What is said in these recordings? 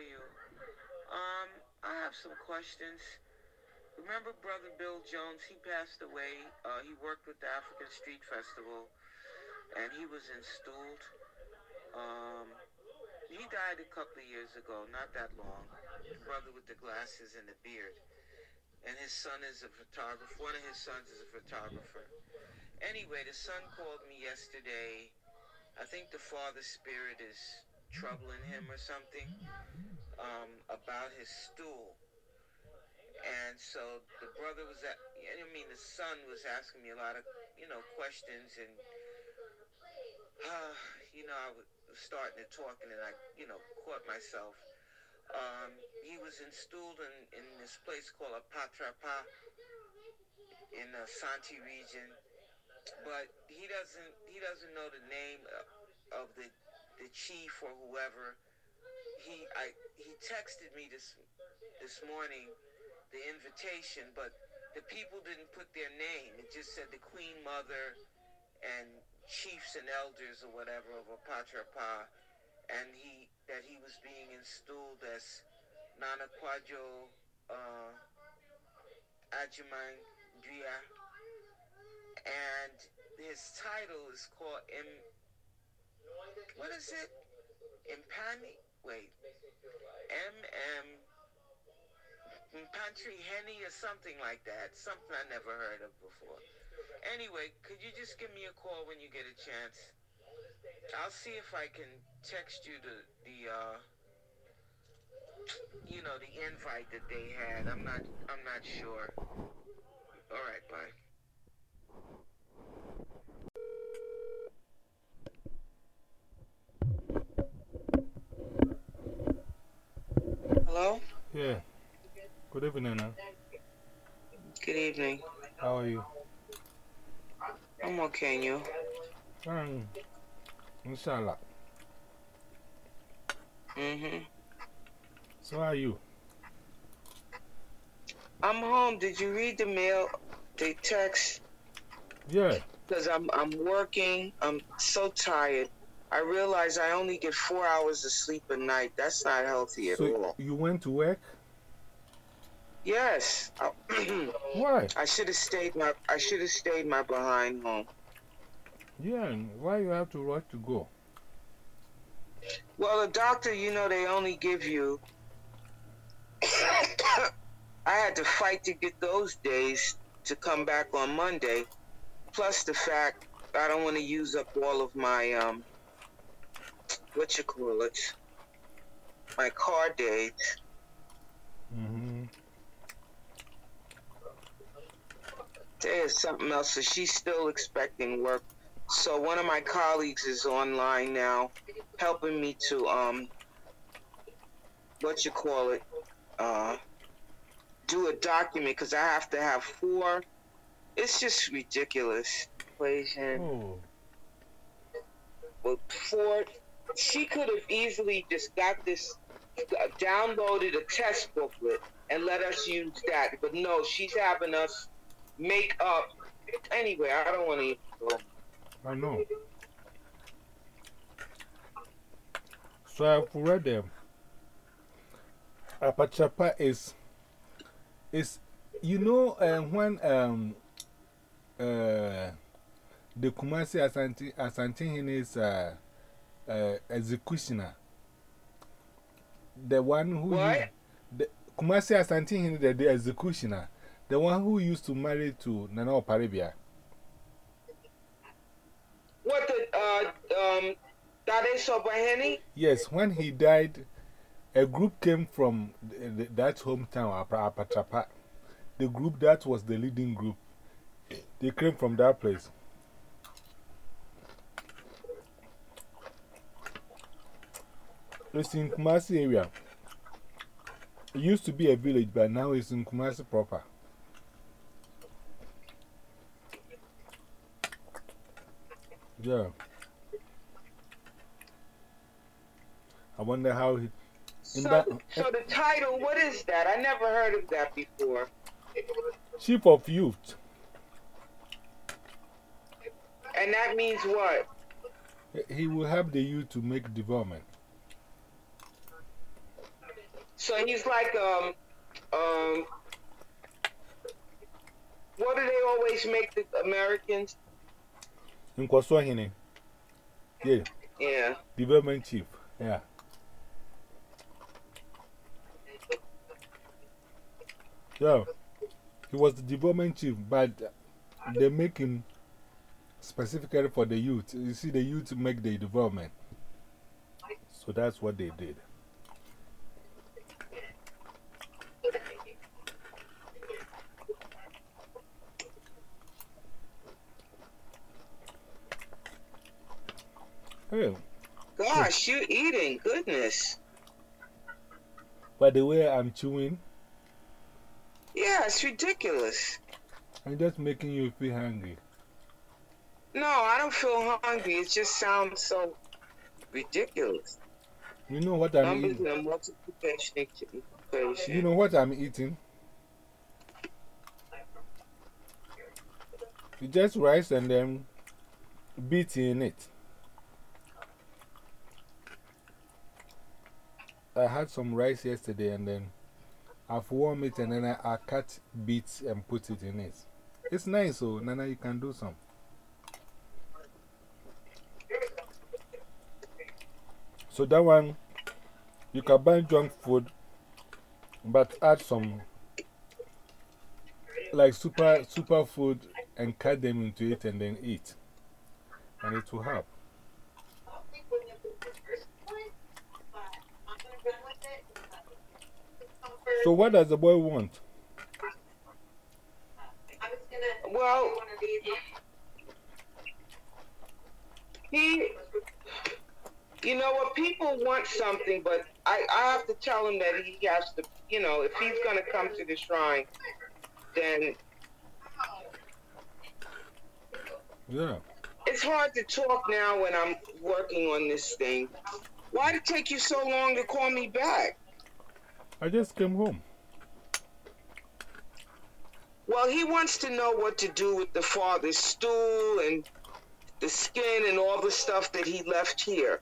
are you? Um, I have some questions. Remember Brother Bill Jones? He passed away. Uh, he worked with the African Street Festival, and he was installed. Um, he died a couple of years ago, not that long. The brother with the glasses and the beard. And his son is a photographer. One of his sons is a photographer. Anyway, the son called me yesterday. I think the father spirit is troubling him or something um, about his stool. And so the brother was at, I mean, the son was asking me a lot of, you know, questions and, uh, you know, I was starting to talk and then I, you know, caught myself. Um, he was installed in, in this place called a Apatrapa in the Santi region, but he doesn't he doesn't know the name of the the chief or whoever. He I he texted me this this morning the invitation, but the people didn't put their name. It just said the Queen Mother and chiefs and elders or whatever of Apatrapa, and he that he was being installed as Nana Kwajo uh, Dria, and his title is called M. What is it? Impani? Wait. M M. Pantry Henny or something like that. Something I never heard of before. Anyway, could you just give me a call when you get a chance? I'll see if I can text you the the uh, you know the invite that they had. I'm not I'm not sure. All right, bye. Hello. Yeah. Good evening. Huh? Good evening. How are you? I'm okay, and you? Um, inshallah. Mm-hmm. So, how are you? I'm home. Did you read the mail, the text? Yeah. Because I'm, I'm working. I'm so tired. I realize I only get four hours of sleep a night. That's not healthy at so all. You went to work? Yes. why? I should have stayed my I should have stayed my behind home. Yeah, why you have to rush to go? Well, the doctor, you know, they only give you. I had to fight to get those days to come back on Monday. Plus the fact I don't want to use up all of my um, what you call it, my car days. Mm-hmm. There's something else. So she's still expecting work. So one of my colleagues is online now, helping me to um, what you call it, uh, do a document because I have to have four. It's just ridiculous. Equation. With four, she could have easily just got this, uh, downloaded a test booklet and let us use that. But no, she's having us make up. Anyway, I don't want to go. I know. So I've read them. Apatrapa is, is you know, uh, when um, uh, the Kumasi Asante, Asante is uh, uh, executioner, the one who. What? The, Kumasi Asante the, the executioner, the one who used to marry to Nana Oparibia. What the, uh, um, Dade Sobaheni? Yes, when he died, a group came from th th that hometown, Apa- Apatrapa. The group that was the leading group. They came from that place. It's in Kumasi area. It used to be a village, but now it's in Kumasi proper. Yeah. I wonder how he. So, that, so the title, what is that? I never heard of that before. Chief of Youth. And that means what? He will help the youth to make development. So he's like um um. What do they always make the Americans? In Kwaswahini. Yeah. Yeah. Development chief. Yeah. Yeah. He was the development chief, but they make him specifically for the youth. You see, the youth make the development. So that's what they did. Hey. Gosh, you eating. Goodness. By the way, I'm chewing. Yeah, it's ridiculous. I'm just making you feel hungry. No, I don't feel hungry. It just sounds so ridiculous. You know what I'm Numbers eating? multiplication equation. You know what I'm eating? It's just rice and um, then beets in it. I had some rice yesterday and then I've warmed it and then I, I cut beets and put it in it. It's nice, so Nana, you can do some. So that one, you can buy junk food, but add some like super, super food and cut them into it and then eat. And it will help. So, what does the boy want? Well, he, you know what, people want something, but I, I have to tell him that he has to, you know, if he's going to come to the shrine, then Yeah. it's hard to talk now when I'm working on this thing. Why did it take you so long to call me back? I just came home. Well, he wants to know what to do with the father's stool and the skin and all the stuff that he left here.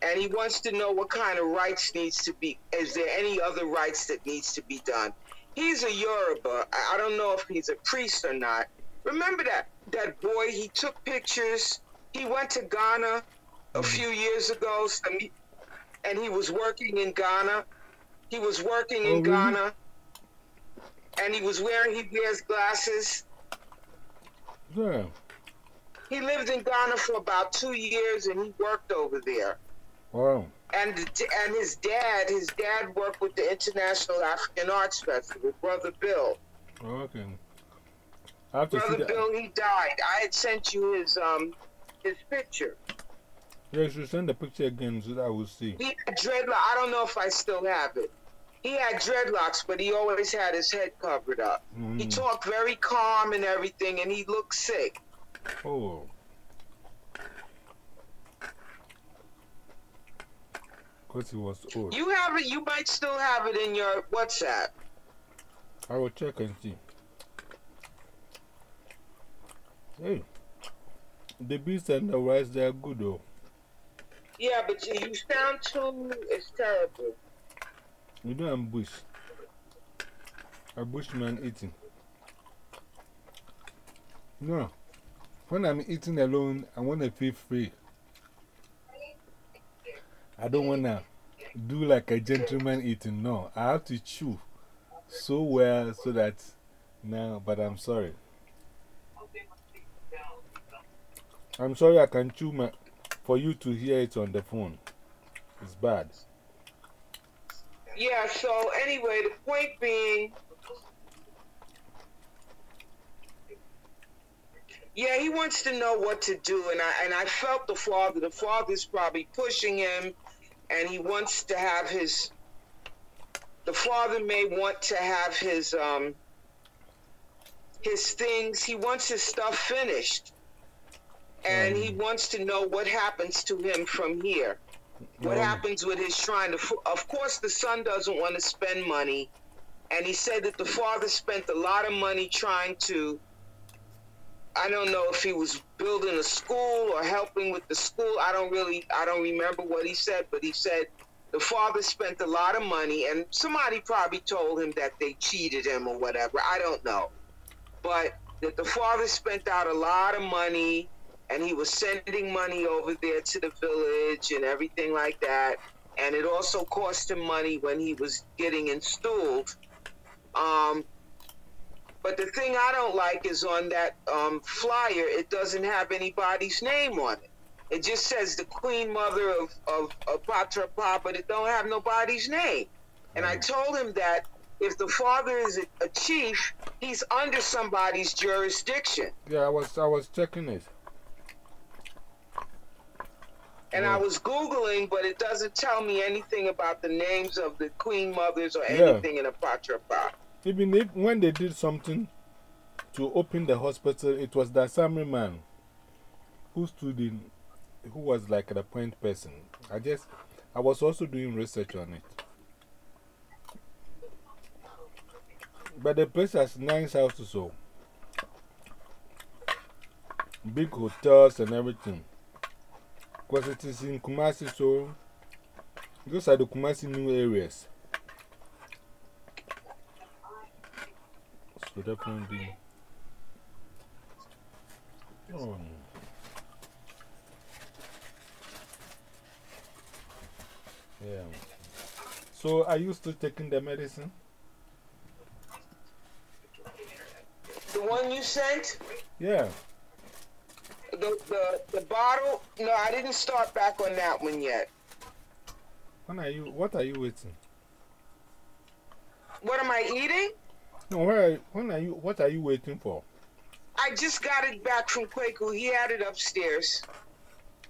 And he wants to know what kind of rites needs to be. Is there any other rites that needs to be done? He's a Yoruba. I I don't know if he's a priest or not. Remember that that boy? He took pictures. He went to Ghana a mm-hmm. few years ago, and he was working in Ghana. He was working Oh, in really? Ghana, and he was wearing. He wears glasses. Yeah. He lived in Ghana for about two years, and he worked over there. Wow. And and his dad, his dad worked with the International African Arts Festival. Brother Bill, Okay. I have to Brother that. Bill, he died. I had sent you his um his picture. Yeah, you should send the picture again so that I will see. He had dreadlocks. I don't know if I still have it. He had dreadlocks, but he always had his head covered up. He Mm. talked very calm and everything, and he looked sick. Oh. Because he was old. You have it. You might still have it in your WhatsApp. I will check and see. Hey. The beets and the rice, they are good though. Yeah, but you, you sound too. It's terrible. You know I'm bush. A bushman eating. No. When I'm eating alone, I want to feel free. I don't want to do like a gentleman eating. No, I have to chew so well so that. now, but I'm sorry. I'm sorry I can chew my, for you to hear it on the phone. It's bad. Yeah. So anyway, the point being. Yeah, he wants to know what to do, and I and I felt the father. The father's probably pushing him, and he wants to have his. The father may want to have his um. His things. He wants his stuff finished, and he Um. wants to know what happens to him from here. What happens with his shrine? Of of course, the son doesn't want to spend money, and he said that the father spent a lot of money trying to. I don't know if he was building a school or helping with the school. I don't really, I don't remember what he said, but he said the father spent a lot of money, and somebody probably told him that they cheated him or whatever. I don't know. But that the father spent out a lot of money and he was sending money over there to the village and everything like that. And it also cost him money when he was getting installed. Um, but the thing I don't like is on that um, flyer, it doesn't have anybody's name on it. It just says the Queen Mother of, of, of Patra Pa, but it don't have nobody's name. And I told him that if the father is a, chief, he's under somebody's jurisdiction. Yeah, I was, I was checking it. And I was Googling, but it doesn't tell me anything about the names of the Queen Mothers or anything yeah. in Apatrapa. Even if, when they did something to open the hospital, it was the assembly man who stood in, who was like the point person. I just, I was also doing research on it. But the place has nice houses, so big hotels and everything. Because it is in Kumasi, so those are the Kumasi new areas. So definitely. Oh. Yeah. So are you still taking the medicine? The one you sent? Yeah. The, the, the bottle? No, I didn't start back on that one yet. When are you, what are you waiting? What am I eating? No, where, when are you, what are you waiting for? I just got it back from Kwaku. He had it upstairs.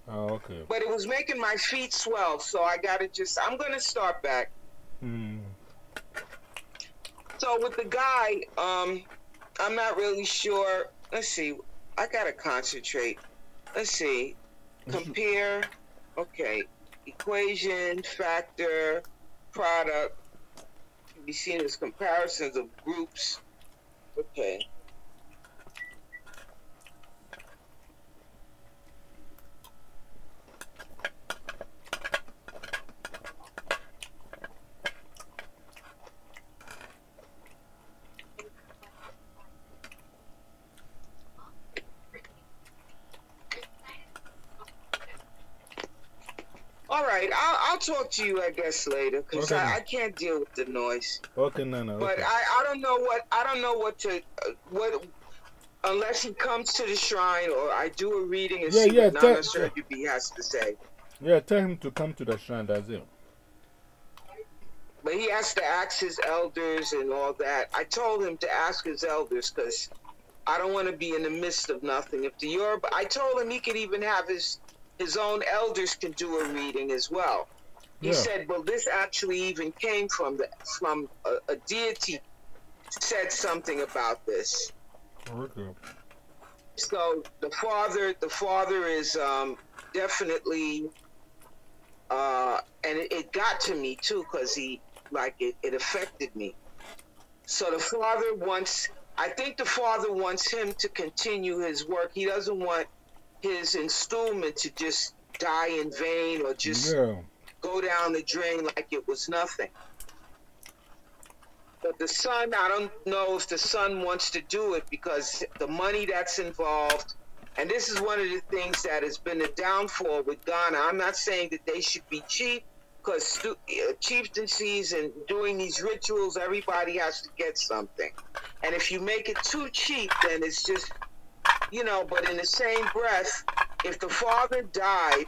Oh, okay. But it was making my feet swell, so I got to just, I'm going to start back. Hmm. So with the guy, um, I'm not really sure. Let's see. I gotta concentrate. Let's see. Compare. Okay. Equation, factor, product. Can be seen as comparisons of groups. Okay. I'll talk to you, I guess, later because okay. I, I, can't deal with the noise. Okay, no, no. But I, I don't know what I don't know what to uh, what unless he comes to the shrine or I do a reading and yeah, see yeah, what Nana Surgery has to say. Yeah, tell him to come to the shrine. That's it. But he has to ask his elders and all that. I told him to ask his elders because I don't want to be in the midst of nothing. If the Yoruba, I told him he could even have his his own elders can do a reading as well. He yeah. said, "Well, this actually even came from the from a, a deity said something about this." Okay. So the father, the father is um, definitely, uh, and it, it, got to me too because he, like, it, it affected me. So the father wants, I think the father wants him to continue his work. He doesn't want his installment to just die in vain or just yeah go down the drain like it was nothing. But the son, I don't know if the son wants to do it because the money that's involved, and this is one of the things that has been a downfall with Ghana. I'm not saying that they should be cheap because stu- uh, chieftaincies and doing these rituals, everybody has to get something. And if you make it too cheap, then it's just, you know, but in the same breath, if the father died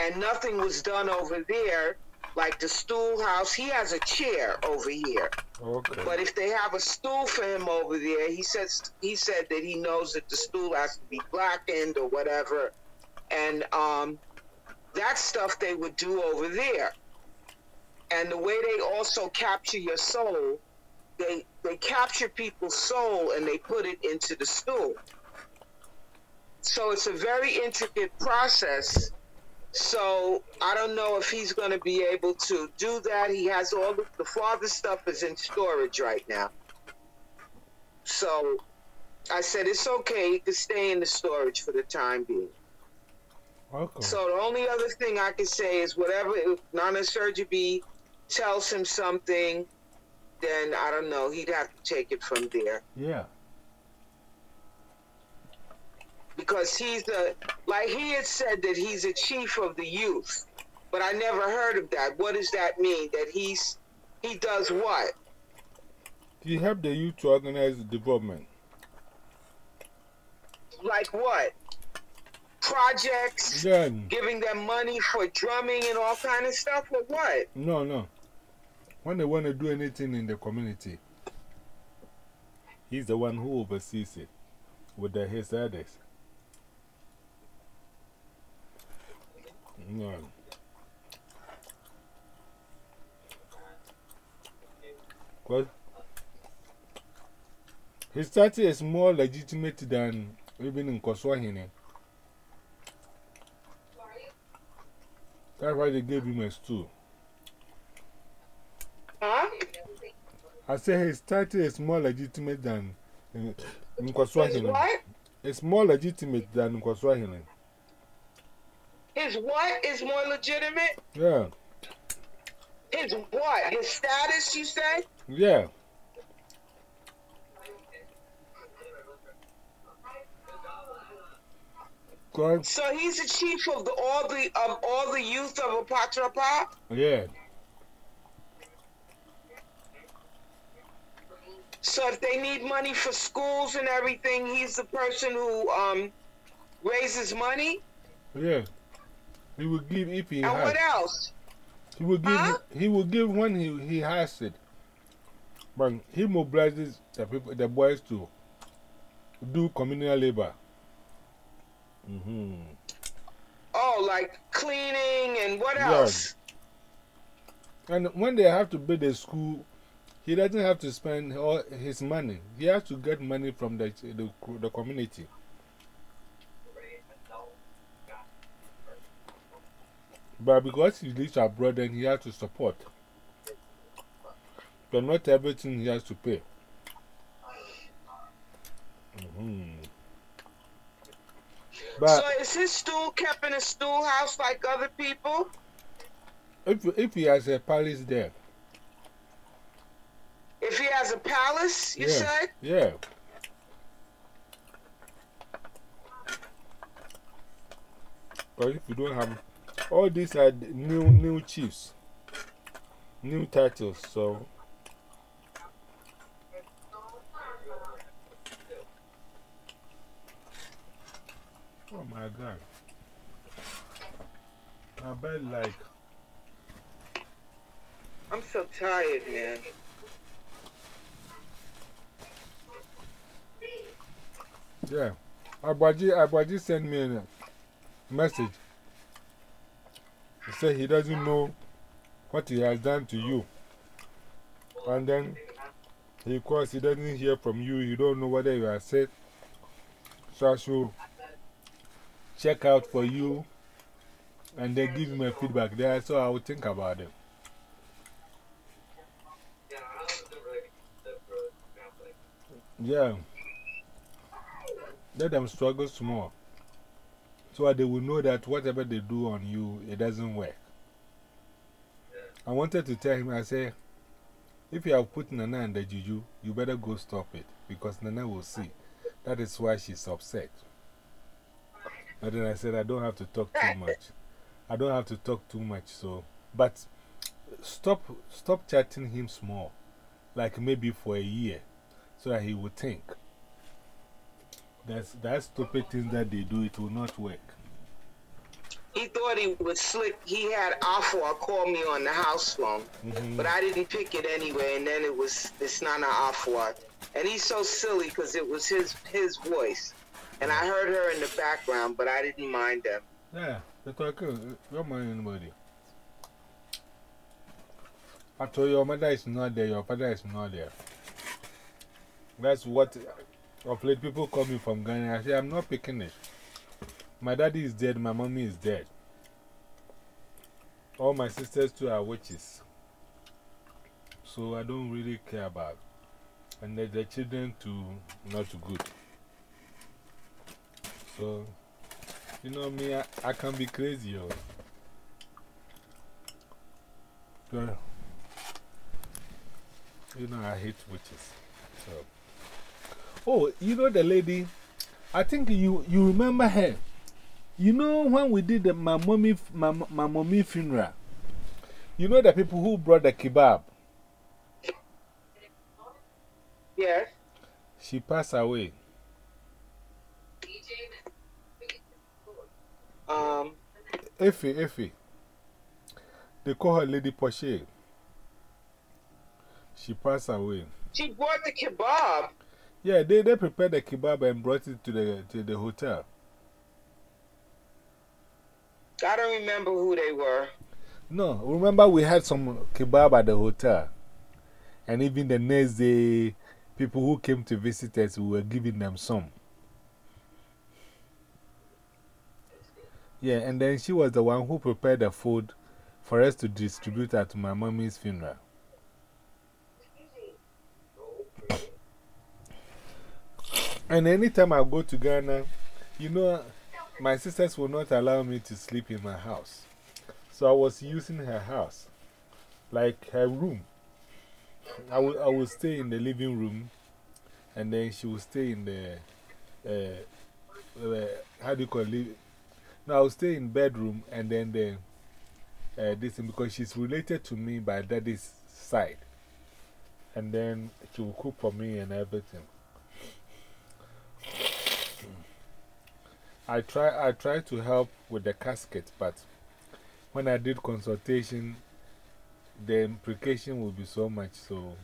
and nothing was done over there. Like the stool house, he has a chair over here. Okay. But if they have a stool for him over there, he says he said that he knows that the stool has to be blackened or whatever, and um, that stuff they would do over there. And the way they also capture your soul, they they capture people's soul and they put it into the stool. So it's a very intricate process so I don't know if he's going to be able to do that. He has all the, the father stuff is in storage right now. So I said it's okay. He stay in the storage for the time being. Okay. So the only other thing I can say is whatever if Nana Surgery tells him something, then I don't know. He'd have to take it from there yeah. Because he's a like he had said that he's a chief of the youth, but I never heard of that. What does that mean? That he's he does what? He helped the youth to organize the development. Like what? Projects, Yeah. giving them money for drumming and all kind of stuff, or what? No, no. When they want to do anything in the community, he's the one who oversees it with the, his others. No. Because his status is more legitimate than even in Koswahini. That's why they gave him a stool. Huh? I say his title is more legitimate than in, in what? It's more legitimate than in Kwaswahili. His what is more legitimate? Yeah, His what? His status, you say? yeah. So he's the chief of the all the of all the youth of Apatrapa? yeah, So if they need money for schools and everything, he's the person who um raises money? yeah. He will give if he And has. what else? He will give, Huh? he will give when he, he has it. But he mobilizes the people, the boys to do communal labor. Mm -hmm. Oh, like cleaning and what Yeah. else? And when they have to build a school, he doesn't have to spend all his money. He has to get money from the, the, the community. But because he lives abroad, then he has to support. But not everything he has to pay. -hmm. But so is his stool kept in a stool house like other people? if, if he has a palace there, If he has a palace, you Yeah. said? yeah. But if you don't have, all these are new new chiefs, new titles. So oh my God, I bet like I'm so tired, man. yeah. Abaji Abaji sent me a message. He said he doesn't know what he has done to you. And then he calls, he doesn't hear from you, you don't know whether you are sick. So I should check out for you and then give him a feedback there so I will think about it. Yeah. Let them struggle small so they will know that whatever they do on you, it doesn't work. I wanted to tell him, I said, if you have put Nana in the juju, you better go stop it because Nana will see. That is why she's upset. But then I said, I don't have to talk too much. I don't have to talk too much, so. But stop, stop chatting him small, like maybe for a year, so that he will think. That's, that stupid things that they do, it will not work. He thought he was slick. He had Afua call me on the house phone, -hmm. but I didn't pick it anyway. And then it was it's not Nana Afua, and he's so silly because it was his his voice, and I heard her in the background, but I didn't mind them. Yeah, that's okay. Don't mind anybody. I told you, your mother is not there, your father is not there. That's what of late people call me from Ghana. I say, I'm not picking it. My daddy is dead, my mommy is dead. All my sisters too are witches. So I don't really care about. And the, children too, not good. So You know me, I, I can be crazy. Girl. You know, I hate witches. So. Oh, you know the lady, I think you, you remember her. You know when we did the, my, mommy, my, my mommy funeral, you know the people who brought the kebab? Yes. She passed away. Um. Effie, Effie. They call her Lady Porsche. She passed away. She brought the kebab. Yeah, they, they prepared the kebab and brought it to the, to the hotel. I don't remember who they were. No, remember we had some kebab at the hotel. And even the next day, people who came to visit us, we were giving them some. Yeah, and then she was the one who prepared the food for us to distribute at my mommy's funeral. And anytime I go to Ghana, you know, my sisters will not allow me to sleep in my house. So I was using her house, like her room. I will, I will stay in the living room, and then she will stay in the, uh, uh, how do you call it? No, I will stay in bedroom, and then the, uh, this thing, because she's related to me by daddy's side. And then she will cook for me and everything. I try, I try to help with the casket, but when I did consultation, the implication would be so much, so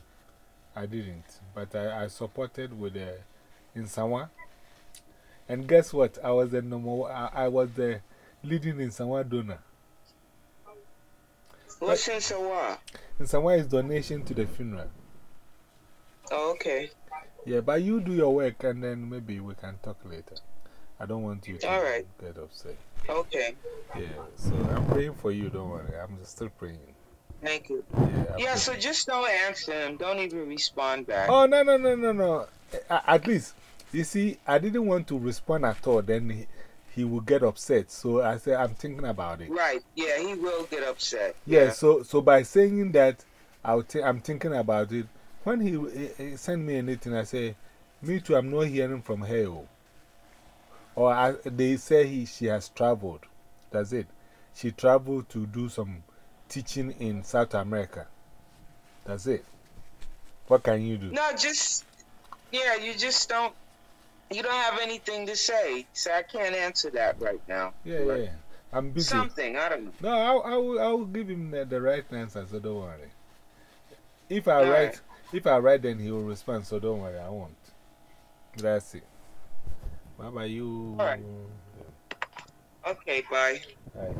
I didn't. But I, I supported with the in Sawa. And guess what? I was the normal, I, I was the leading in Sawa donor. What's in Sawa? In Sawa is donation to the funeral. Oh, okay. Yeah, but you do your work and then maybe we can talk later. I don't want you to All right. get upset. Okay. Yeah, so I'm praying for you, don't worry. I'm still praying. Thank you. Yeah, Yeah, so just don't answer him. Don't even respond back. Oh, no, no, no, no, no. At least, you see, I didn't want to respond at all. Then he, he would get upset. So I said, I'm thinking about it. Right. Yeah, he will get upset. Yeah, so, so by saying that, I'll i I'm thinking about it. When he, he, he sent me anything, I say, Me too, I'm not hearing from her. Oh." Or I, they say he, she has traveled. That's it. She traveled to do some teaching in South America. That's it. What can you do? No, just, yeah, you just don't, you don't have anything to say. So I can't answer that right now. Yeah, But yeah. I'm busy. Something, I don't know. No, I'll, I'll, I'll give him the, the right answer, so don't worry. If I All write, right. if I write, then he will respond, so don't worry, I won't. That's it. Bye bye, you. All right. Okay, bye. Bye.